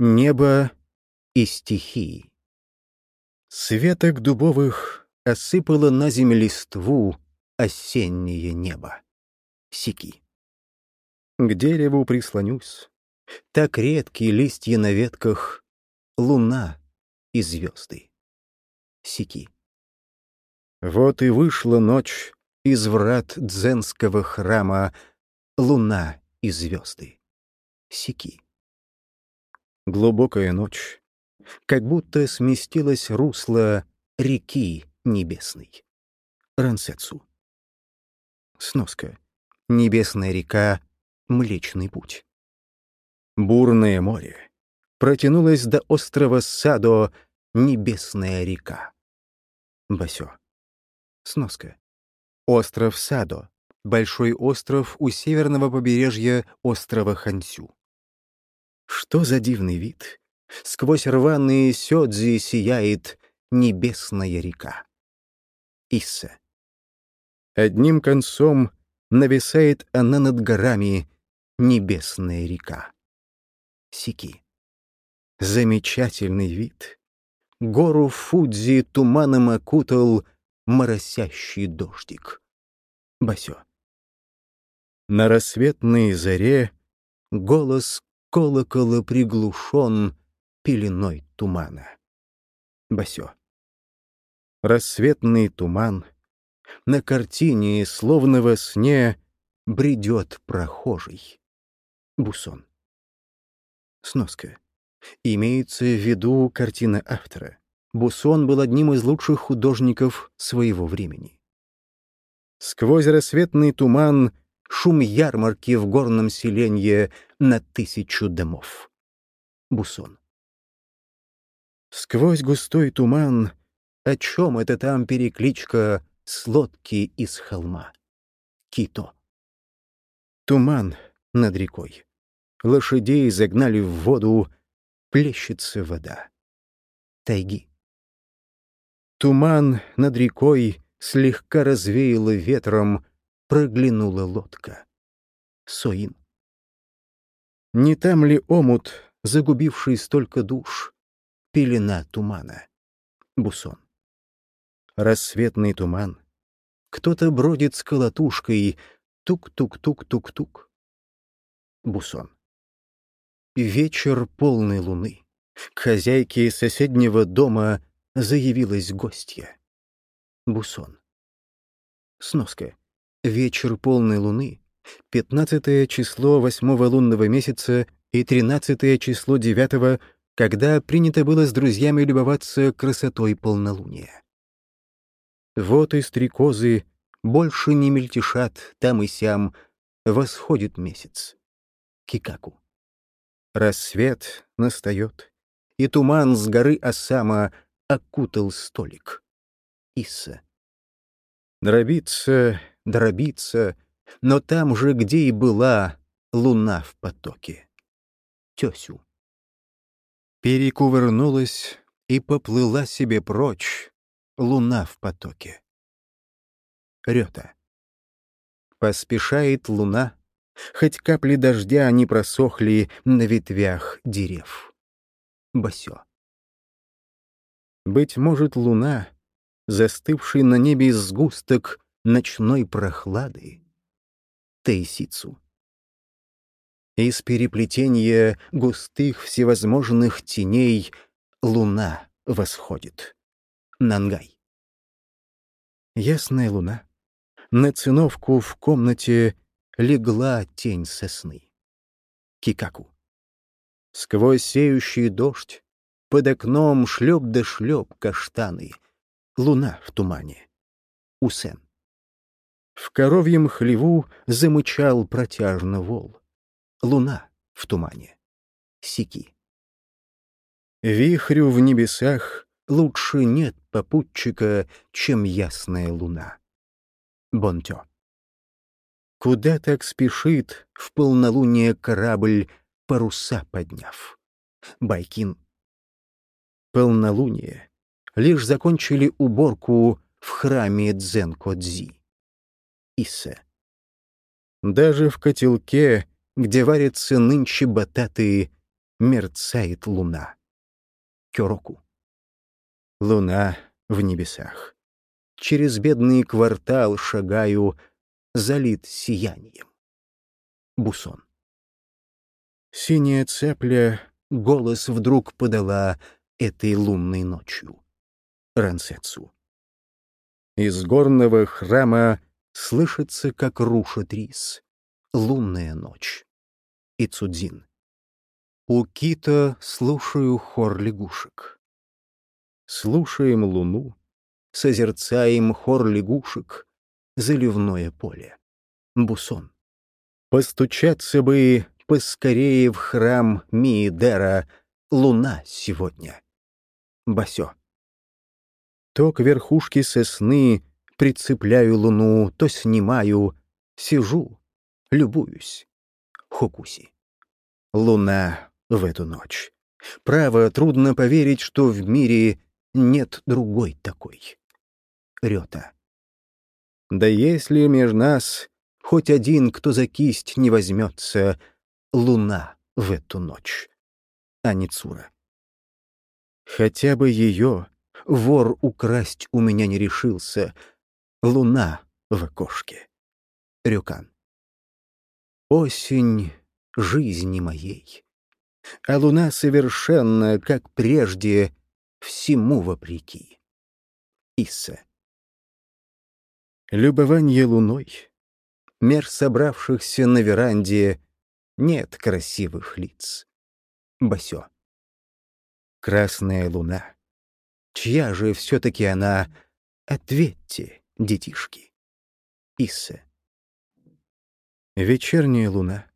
Небо и стихии. Светок дубовых осыпало на землю листву осеннее небо. Сики. К дереву прислонюсь. Так редкие листья на ветках, луна и звезды. Сики. Вот и вышла ночь из врат дзенского храма, луна и звезды. Сики. Глубокая ночь, как будто сместилось русло реки небесной. Рансетсу. Сноска. Небесная река — Млечный путь. Бурное море. Протянулось до острова Садо Небесная река. Басё. Сноска. Остров Садо. Большой остров у северного побережья острова Хансю. Что за дивный вид! Сквозь рваные сёдзи сияет небесная река. Исса. Одним концом нависает она над горами, небесная река. Сики. Замечательный вид. Гору Фудзи туманом окутал моросящий дождик. Басё. На рассветной заре голос колокола приглушен пеленой тумана. Басё. Рассветный туман. На картине, словно во сне, бредет прохожий. Бусон. Сноска. Имеется в виду картина автора. Бусон был одним из лучших художников своего времени. Сквозь рассветный туман шум ярмарки в горном селенье на тысячу домов. Бусон. Сквозь густой туман, о чем это там перекличка с лодки из холма? Кито. Туман над рекой. Лошадей загнали в воду, плещется вода. Тайги. Туман над рекой слегка развеяло ветром, проглянула лодка. Соин. Не там ли омут, загубивший столько душ? Пелена тумана. Бусон. Рассветный туман. Кто-то бродит с колотушкой. Тук-тук-тук-тук-тук. Бусон. Вечер полной луны. К хозяйке соседнего дома заявилась гостья. Бусон. Сноска. Вечер полной луны. 15 число восьмого лунного месяца и 13 число девятого, когда принято было с друзьями любоваться красотой полнолуния. Вот и стрекозы больше не мельтешат там и сям, восходит месяц. Кикаку. Рассвет настает, и туман с горы Осама окутал столик. Исса. Дробится, дробится, но там же, где и была луна в потоке. Тесю. Перекувырнулась и поплыла себе прочь луна в потоке. Рёта. Поспешает луна, хоть капли дождя не просохли на ветвях дерев. Басё. Быть может, луна, застывший на небе сгусток ночной прохлады. Тейсицу. Из переплетения густых всевозможных теней луна восходит. Нангай. Ясная луна. На циновку в комнате легла тень сосны. Кикаку. Сквозь сеющий дождь под окном шлеп да шлеп каштаны. Луна в тумане. Усен. В коровьем хлеву замычал протяжно вол. Луна в тумане. Сики. Вихрю в небесах лучше нет попутчика, чем ясная луна. Бонтё. Куда так спешит в полнолуние корабль, паруса подняв? Байкин. Полнолуние. Лишь закончили уборку в храме Дзен-Кодзи. Иссе. Даже в котелке, где варятся нынче бататы, мерцает луна. Кёроку. Луна в небесах. Через бедный квартал шагаю, залит сиянием. Бусон. Синяя цепля голос вдруг подала этой лунной ночью. Рансетсу. Из горного храма слышится, как рушит рис. Лунная ночь. Ицудзин. У кита слушаю хор лягушек. Слушаем луну, созерцаем хор лягушек, заливное поле. Бусон. Постучаться бы поскорее в храм Миидера, луна сегодня. Басё. То к верхушке сосны прицепляю луну, то снимаю, сижу, любуюсь. Хокуси. Луна в эту ночь. Право, трудно поверить, что в мире нет другой такой. Рёта. Да если между нас хоть один, кто за кисть не возьмется, луна в эту ночь. Аницура. Хотя бы ее вор украсть у меня не решился. Луна в окошке. Рюкан. Осень жизни моей. А луна совершенно, как прежде, всему вопреки. Исса. Любование луной. Мер собравшихся на веранде нет красивых лиц. Басё. Красная луна. Чья же все-таки она? Ответьте, детишки. Исса. Вечерняя луна.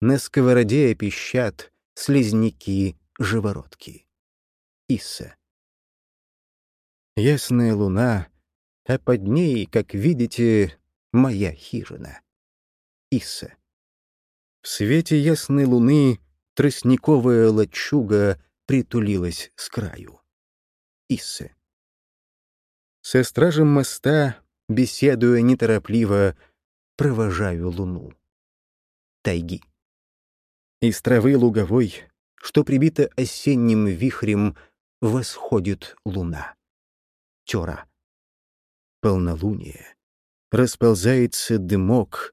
На сковороде пищат слизняки, живородки. Исса. Ясная луна, а под ней, как видите, моя хижина. Исса. В свете ясной луны тростниковая лачуга притулилась с краю. Исса. Со стражем моста, беседуя неторопливо, провожаю луну. Тайги. Из травы луговой, что прибита осенним вихрем, восходит луна. Тёра. Полнолуние. Расползается дымок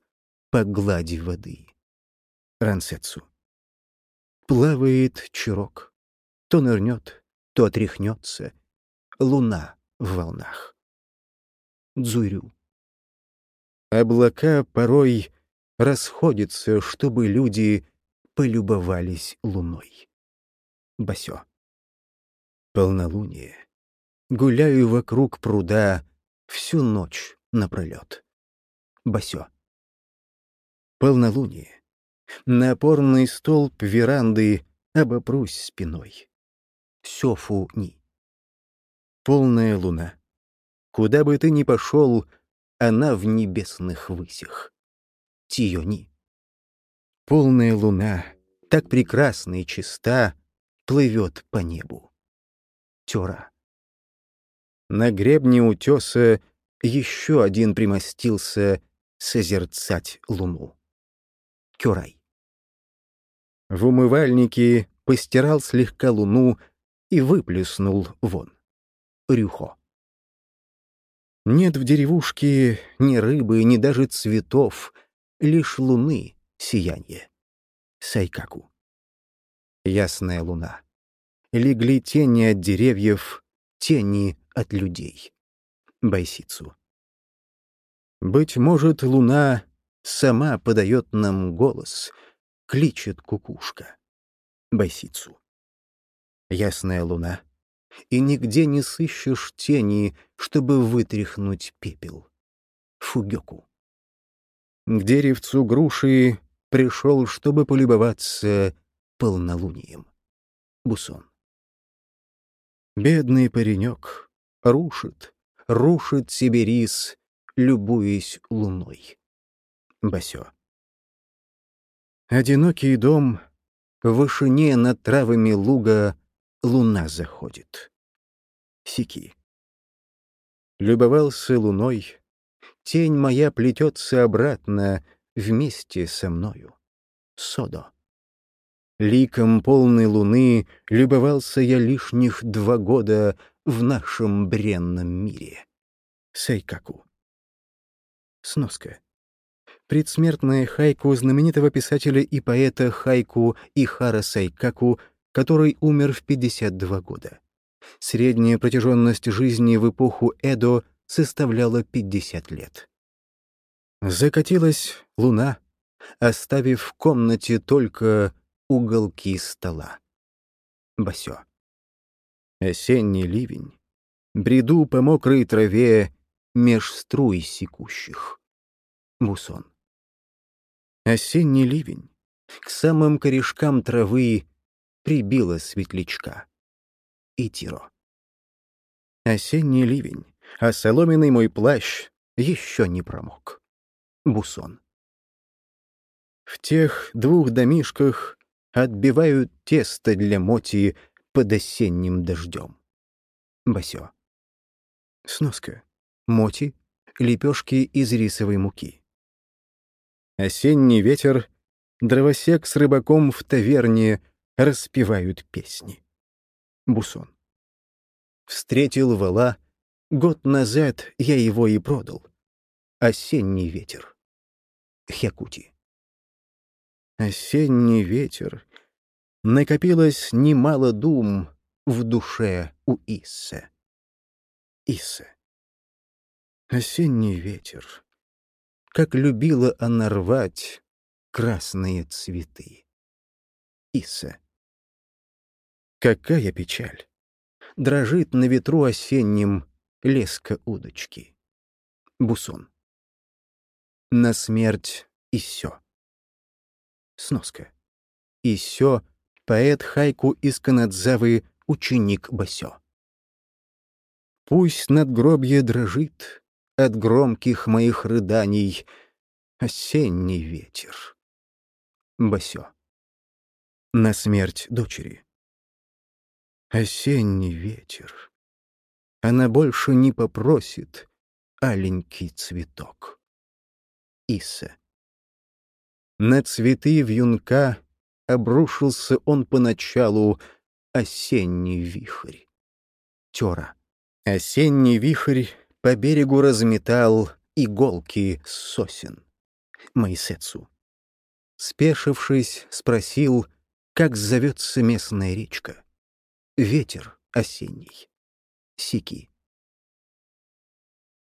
по глади воды. Рансетсу. Плавает чурок. То нырнет, то отряхнется. Луна в волнах. Дзурю. Облака порой расходятся, чтобы люди полюбовались луной. Басё. Полнолуние. Гуляю вокруг пруда всю ночь напролет. Басё. Полнолуние. На опорный столб веранды обопрусь спиной. Сёфу ни. Полная луна. Куда бы ты ни пошел, она в небесных высях. Тиони. Полная луна, так прекрасна и чиста, плывет по небу. Тера. На гребне утеса еще один примостился созерцать луну. Кюрай. В умывальнике постирал слегка луну и выплеснул вон. Рюхо. Нет в деревушке ни рыбы, ни даже цветов, лишь луны сияние. Сайкаку. Ясная луна. Легли тени от деревьев, тени от людей. Байсицу. Быть может, луна сама подает нам голос, кличет кукушка. Байсицу. Ясная луна. И нигде не сыщешь тени, чтобы вытряхнуть пепел. Фугёку. К деревцу груши пришел, чтобы полюбоваться полнолунием. Бусон. Бедный паренек рушит, рушит себе рис, любуясь луной. Басё. Одинокий дом, в вышине над травами луга луна заходит. Сики. Любовался луной, тень моя плетется обратно, вместе со мною. Содо. Ликом полной луны любовался я лишних два года в нашем бренном мире. Сайкаку. Сноска. Предсмертная хайку знаменитого писателя и поэта хайку Ихара Сайкаку, который умер в 52 года. Средняя протяженность жизни в эпоху Эдо составляла 50 лет. Закатилась луна, оставив в комнате только уголки стола. Басё. Осенний ливень. Бреду по мокрой траве меж струй секущих. Мусон. Осенний ливень. К самым корешкам травы прибила светлячка. И тиро. Осенний ливень, а соломенный мой плащ еще не промок. Бусон. В тех двух домишках отбивают тесто для моти под осенним дождем. Басё. Сноска. Моти — лепешки из рисовой муки. Осенний ветер, дровосек с рыбаком в таверне распевают песни. Бусон. Встретил вала, год назад я его и продал. Осенний ветер. Хякути. Осенний ветер. Накопилось немало дум в душе у Иссе. Иссе. Осенний ветер. Как любила она рвать красные цветы. Иссе. Какая печаль! Дрожит на ветру осенним леска удочки. Бусон. На смерть и все. Сноска. Исё — поэт хайку из Канадзавы, ученик Басё. Пусть надгробье дрожит от громких моих рыданий осенний ветер. Басё. На смерть дочери. Осенний ветер. Она больше не попросит аленький цветок. Иса. На цветы вьюнка обрушился он поначалу осенний вихрь. Тера. Осенний вихрь по берегу разметал иголки сосен. Майсецу. Спешившись, спросил, как зовется местная речка. Ветер осенний. Сики.